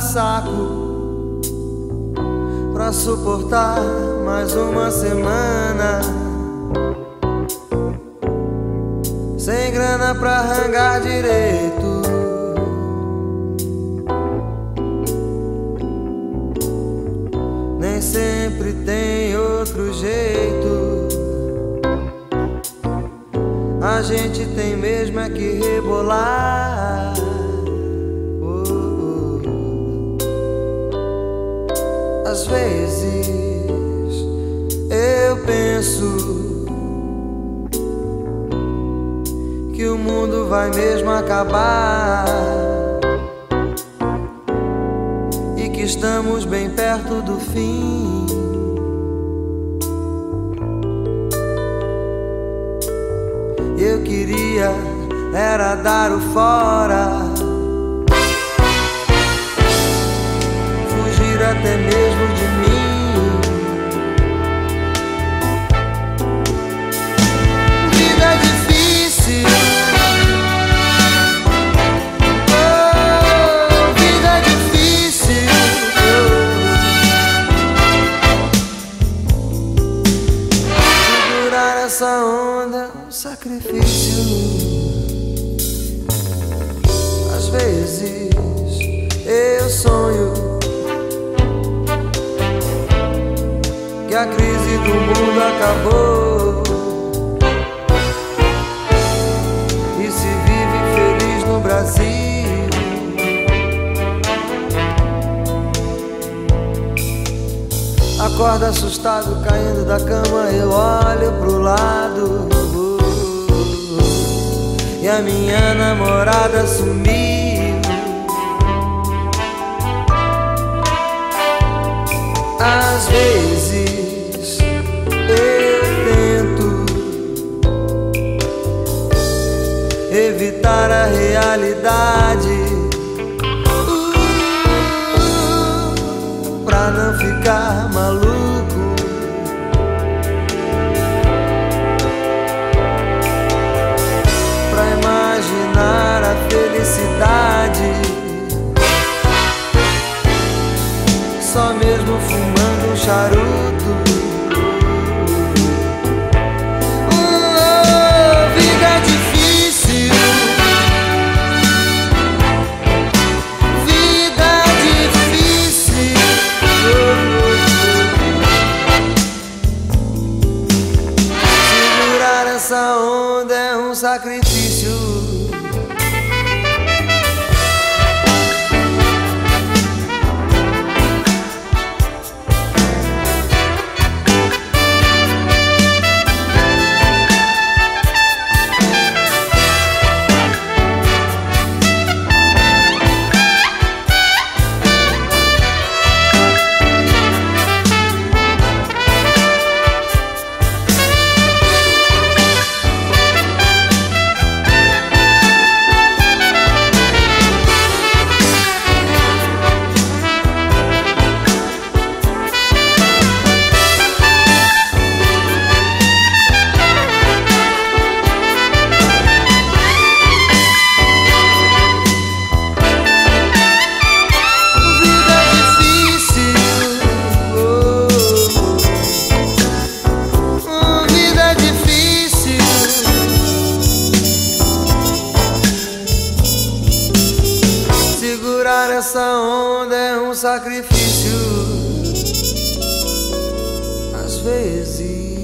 saco pra suportar mais uma semana. Sem grana pra rangar direito. Nem sempre tem outro jeito. A gente tem mesmo é que rebolar. Às vezes eu penso que o mundo vai mesmo acabar e que estamos bem perto do fim. Eu queria era dar o fora, até mesmo Essa onda um sacrifício. Às vezes eu sonho que a crise do mundo acabou Acorda assustado, caindo da cama, eu olho pro lado. E a minha namorada sumiu. Às vezes eu tento evitar a realidade charuto. Vida difícil. Segurar essa onda é um sacrifício. Essa onda é um sacrifício. Às vezes